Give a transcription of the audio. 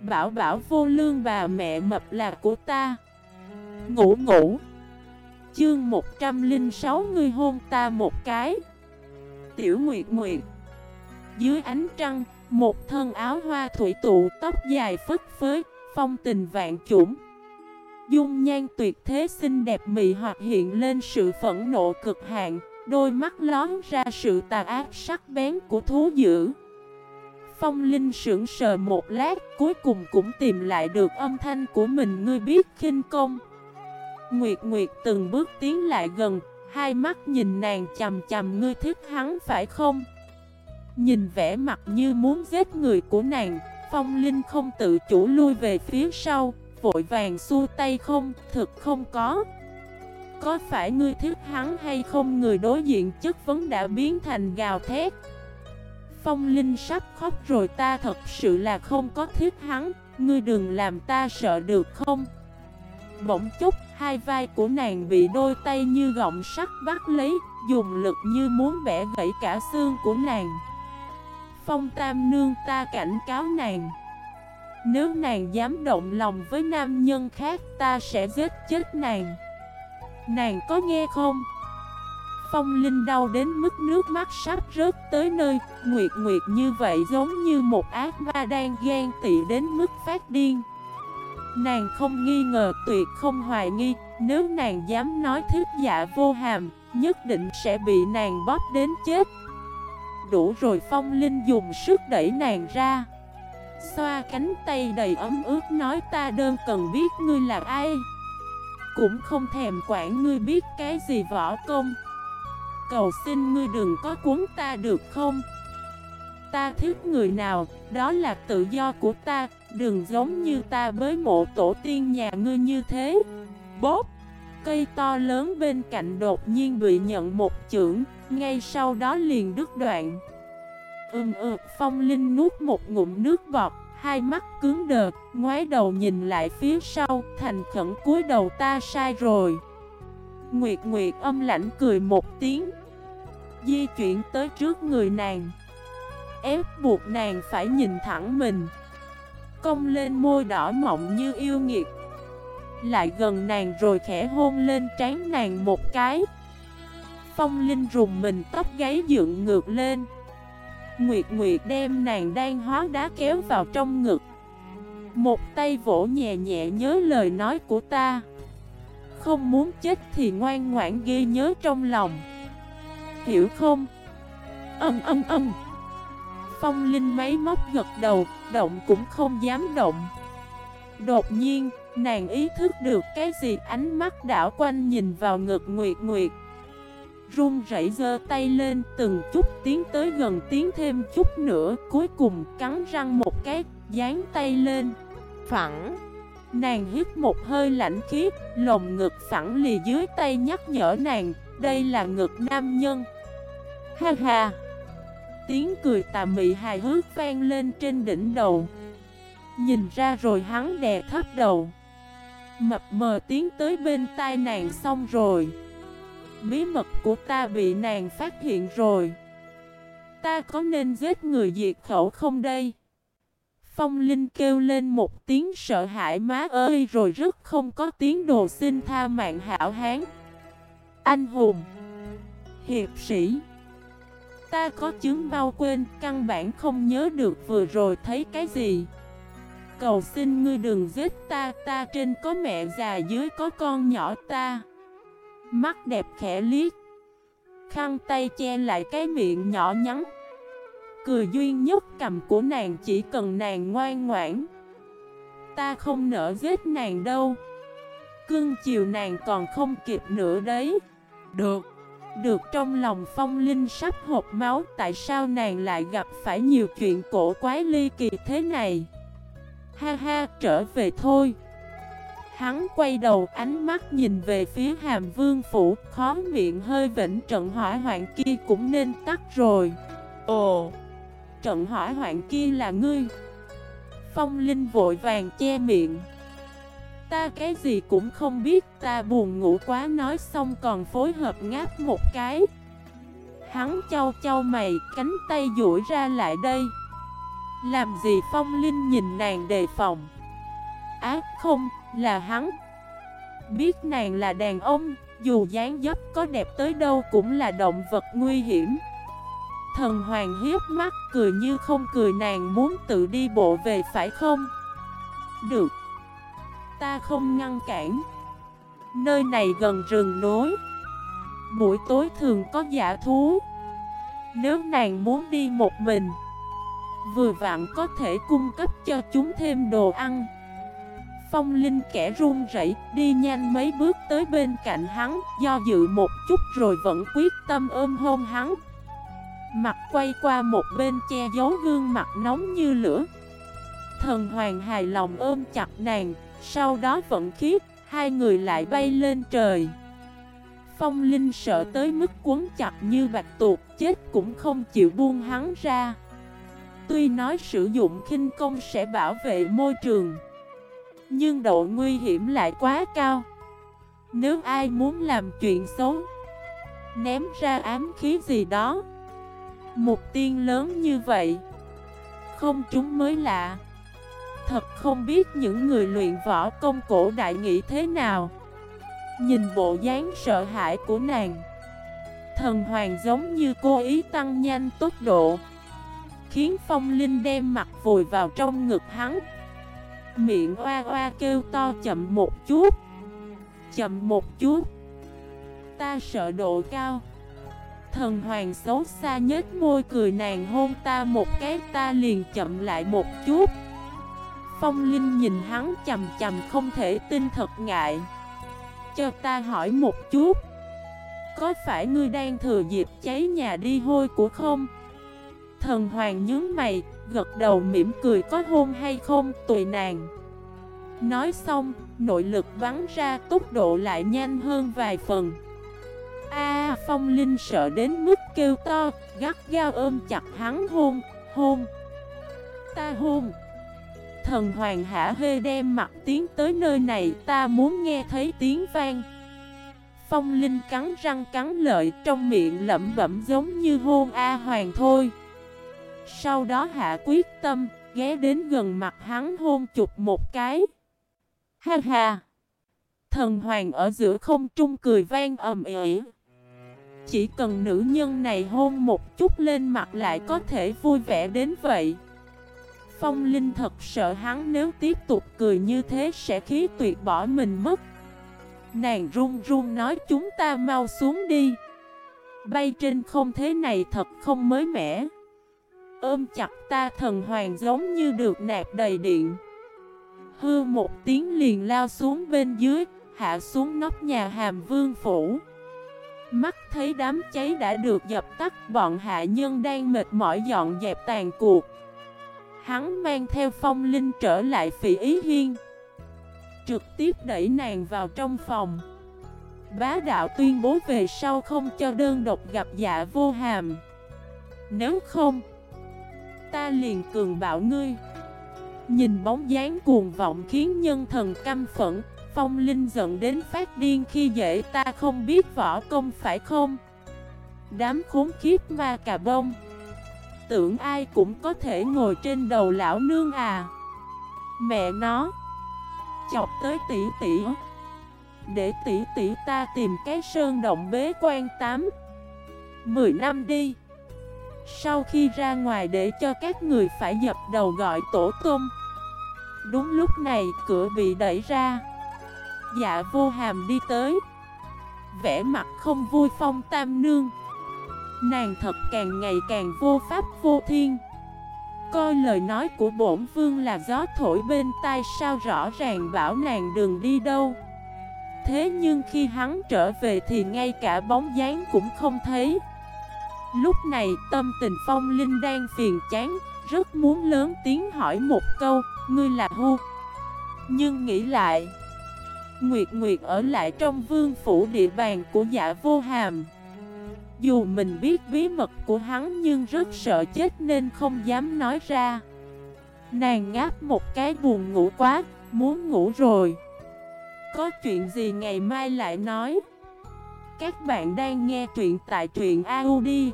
Bảo bảo vô lương bà mẹ mập là của ta. Ngủ ngủ. Chương 106 người hôn ta một cái. Tiểu Nguyệt Nguyệt. Dưới ánh trăng, Một thân áo hoa thủy tụ, Tóc dài phất phới, Phong tình vạn chủng. Dung nhan tuyệt thế xinh đẹp mị hoặc hiện lên sự phẫn nộ cực hạn, Đôi mắt lón ra sự tà ác sắc bén của thú dữ. Phong Linh sững sờ một lát, Cuối cùng cũng tìm lại được âm thanh của mình. Ngươi biết khinh công. Nguyệt Nguyệt từng bước tiến lại gần, Hai mắt nhìn nàng chầm chầm Ngươi thích hắn phải không? Nhìn vẻ mặt như muốn giết người của nàng, Phong Linh không tự chủ lui về phía sau, Vội vàng xua tay. Không, Thực không có. Có phải ngươi thích hắn hay không? Người đối diện chất vấn đã biến thành gào thét. Phong Linh sắp khóc rồi, ta thật sự là không có thiết hắn. Ngươi đừng làm ta sợ được không? Bỗng chốc, hai vai của nàng bị đôi tay như gọng sắt bắt lấy, Dùng lực như muốn bẻ gãy cả xương của nàng. Phong Tam Nương, ta cảnh cáo nàng. Nếu nàng dám động lòng với nam nhân khác, ta sẽ giết chết nàng. Nàng có nghe không? Phong Linh đau đến mức nước mắt sắp rớt tới nơi. Nguyệt Nguyệt như vậy giống như một ác ma đang ghen tị đến mức phát điên. Nàng không nghi ngờ, tuyệt không hoài nghi. Nếu nàng dám nói thích dạ vô hàm, Nhất định sẽ bị nàng bóp đến chết. Đủ rồi, Phong Linh dùng sức đẩy nàng ra. Xoa cánh tay đầy ấm ướt, nói ta đơn cần biết ngươi là ai. Cũng không thèm quản ngươi biết cái gì võ công. Cầu xin ngươi đừng có cuốn ta được không? Ta thích người nào, đó là tự do của ta Đừng giống như ta với mộ tổ tiên nhà ngươi như thế. Bóp Cây to lớn bên cạnh đột nhiên bị nhận một chưởng Ngay sau đó liền đứt đoạn. Ừm ừ, phong linh nuốt một ngụm nước bọt Hai mắt cứng đờ, ngoái đầu nhìn lại phía sau Thành khẩn cúi đầu ta sai rồi. Nguyệt Nguyệt âm lãnh cười một tiếng. Di chuyển tới trước người nàng. Ép buộc nàng phải nhìn thẳng mình. Cong lên môi đỏ mọng như yêu nghiệt. Lại gần nàng rồi khẽ hôn lên trán nàng một cái. Phong Linh rùng mình tóc gáy dựng ngược lên. Nguyệt Nguyệt đem nàng đang hóa đá kéo vào trong ngực. Một tay vỗ nhẹ nhẹ nhớ lời nói của ta. Không muốn chết thì ngoan ngoãn ghi nhớ trong lòng. Hiểu không? Âm âm âm. Phong Linh máy móc gật đầu, động cũng không dám động. Đột nhiên, nàng ý thức được cái gì ánh mắt đảo quanh nhìn vào ngực Nguyệt Nguyệt. Run rẩy giơ tay lên từng chút tiến tới gần tiến thêm chút nữa Cuối cùng cắn răng một cái, dán tay lên. Phẳng. Nàng hít một hơi lạnh khiếp, lồng ngực phẳng lì dưới tay nhắc nhở nàng Đây là ngực nam nhân. Ha ha. Tiếng cười tà mị hài hước vang lên trên đỉnh đầu. Nhìn ra rồi hắn đè thấp đầu. Mập mờ tiến tới bên tai nàng xong rồi. Bí mật của ta bị nàng phát hiện rồi. Ta có nên giết người diệt khẩu không đây? Phong Linh kêu lên một tiếng sợ hãi, má ơi! Rồi rất không có tiếng đồ xin tha mạng hảo hán. Anh hùng, Hiệp sĩ. Ta có chứng bao quên, căn bản không nhớ được vừa rồi thấy cái gì. Cầu xin ngươi đừng giết ta, ta trên có mẹ già dưới có con nhỏ ta. Mắt đẹp khẽ liếc Khăn tay che lại cái miệng nhỏ nhắn. Cười duyên nhất cầm của nàng chỉ cần nàng ngoan ngoãn. Ta không nỡ giết nàng đâu. Cưng chiều nàng còn không kịp nữa đấy. Được được trong lòng phong linh sắp hộp máu, Tại sao nàng lại gặp phải nhiều chuyện cổ quái ly kỳ thế này? Ha ha, trở về thôi. Hắn quay đầu, ánh mắt nhìn về phía hàm vương phủ, Khó miệng hơi vĩnh trận hỏa hoạn kia cũng nên tắt rồi. Ồ, Trận hỏa hoạn kia là ngươi? Phong Linh vội vàng che miệng. Ta cái gì cũng không biết Ta buồn ngủ quá nói xong còn phối hợp ngáp một cái. Hắn châu châu mày Cánh tay duỗi ra lại đây. Làm gì Phong Linh nhìn nàng đề phòng? Ác không, là hắn. Biết nàng là đàn ông Dù dáng dấp có đẹp tới đâu cũng là động vật nguy hiểm. Thần hoàng hiếp mắt cười như không cười nàng muốn tự đi bộ về phải không? Được. Ta không ngăn cản. Nơi này gần rừng núi. Buổi tối thường có giả thú. Nếu nàng muốn đi một mình, Vừa vặn có thể cung cấp cho chúng thêm đồ ăn. Phong Linh kẻ run rẩy đi nhanh mấy bước tới bên cạnh hắn, Do dự một chút rồi vẫn quyết tâm ôm hôn hắn. Mặt quay qua một bên che giấu gương mặt nóng như lửa. Thần hoàng hài lòng ôm chặt nàng sau đó vận khiếp Hai người lại bay lên trời. Phong Linh sợ tới mức cuốn chặt như bạch tuột Chết cũng không chịu buông hắn ra. Tuy nói sử dụng khinh công sẽ bảo vệ môi trường, Nhưng độ nguy hiểm lại quá cao. Nếu ai muốn làm chuyện xấu, Ném ra ám khí gì đó Mục tiên lớn như vậy, Không chúng mới lạ. Thật không biết những người luyện võ công cổ đại nghĩ thế nào. Nhìn bộ dáng sợ hãi của nàng, Thần hoàng giống như cô ý tăng nhanh tốc độ, Khiến phong linh đem mặt vùi vào trong ngực hắn. Miệng oa oa kêu to chậm một chút, Chậm một chút. Ta sợ độ cao. Thần hoàng xấu xa nhếch môi cười nàng hôn ta một cái, ta liền chậm lại một chút. Phong Linh nhìn hắn chầm chầm không thể tin thật ngại. Cho ta hỏi một chút Có phải ngươi đang thừa dịp cháy nhà đi hôi của không? Thần hoàng nhướng mày, gật đầu mỉm cười có hôn hay không, tùy nàng. Nói xong, nội lực bắn ra tốc độ lại nhanh hơn vài phần. A Phong Linh sợ đến mức kêu to, gắt gao ôm chặt hắn hôn, hôn. Ta hôn. Thần hoàng hả? Hê đem mặt tiến tới nơi này, ta muốn nghe thấy tiếng vang. Phong Linh cắn răng cắn lợi, trong miệng lẩm bẩm giống như hôn A hoàng thôi. Sau đó hạ quyết tâm, ghé đến gần mặt hắn hôn chụp một cái. Ha ha! Thần hoàng ở giữa không trung cười vang ầm ĩ. Chỉ cần nữ nhân này hôn một chút lên mặt lại có thể vui vẻ đến vậy. Phong Linh thật sợ hắn nếu tiếp tục cười như thế sẽ khí tuyệt bỏ mình mất. Nàng run run nói chúng ta mau xuống đi. Bay trên không thế này thật không mới mẻ. Ôm chặt ta thần hoàng giống như được nạp đầy điện. Hư một tiếng liền lao xuống bên dưới, Hạ xuống nóc nhà hàm vương phủ. Mắt thấy đám cháy đã được dập tắt, Bọn hạ nhân đang mệt mỏi dọn dẹp tàn cuộc. Hắn mang theo phong linh trở lại phỉ ý hiên. Trực tiếp đẩy nàng vào trong phòng. Bá đạo tuyên bố về sau không cho đơn độc gặp dạ vô hàm. Nếu không, Ta liền cường bạo ngươi. Nhìn bóng dáng cuồng vọng khiến nhân thần căm phẫn, Phong Linh giận đến phát điên khi dễ ta không biết võ công phải không? Đám khốn khiếp ma cà bông. Tưởng ai cũng có thể ngồi trên đầu lão nương à. Mẹ nó, Chọc tới tỷ tỷ. Để tỷ tỷ ta tìm cái sơn động bế quan 8 10 năm đi. Sau khi ra ngoài để cho các người phải dập đầu gọi tổ tôm Đúng lúc này cửa bị đẩy ra. Dạ vô hàm đi tới. Vẽ mặt không vui phong tam nương. Nàng thật càng ngày càng vô pháp, vô thiên. Coi lời nói của bổn vương là gió thổi bên tai sao rõ ràng bảo nàng đừng đi đâu. Thế nhưng khi hắn trở về thì ngay cả bóng dáng cũng không thấy. Lúc này tâm tình phong linh đang phiền chán, Rất muốn lớn tiếng hỏi một câu, Ngươi là hu Nhưng nghĩ lại, Nguyệt Nguyệt ở lại trong vương phủ địa bàn của dạ vô hàm dù mình biết bí mật của hắn nhưng rất sợ chết nên không dám nói ra. Nàng ngáp một cái buồn ngủ quá, muốn ngủ rồi. Có chuyện gì ngày mai lại nói? Các bạn đang nghe truyện tại truyện audio.fif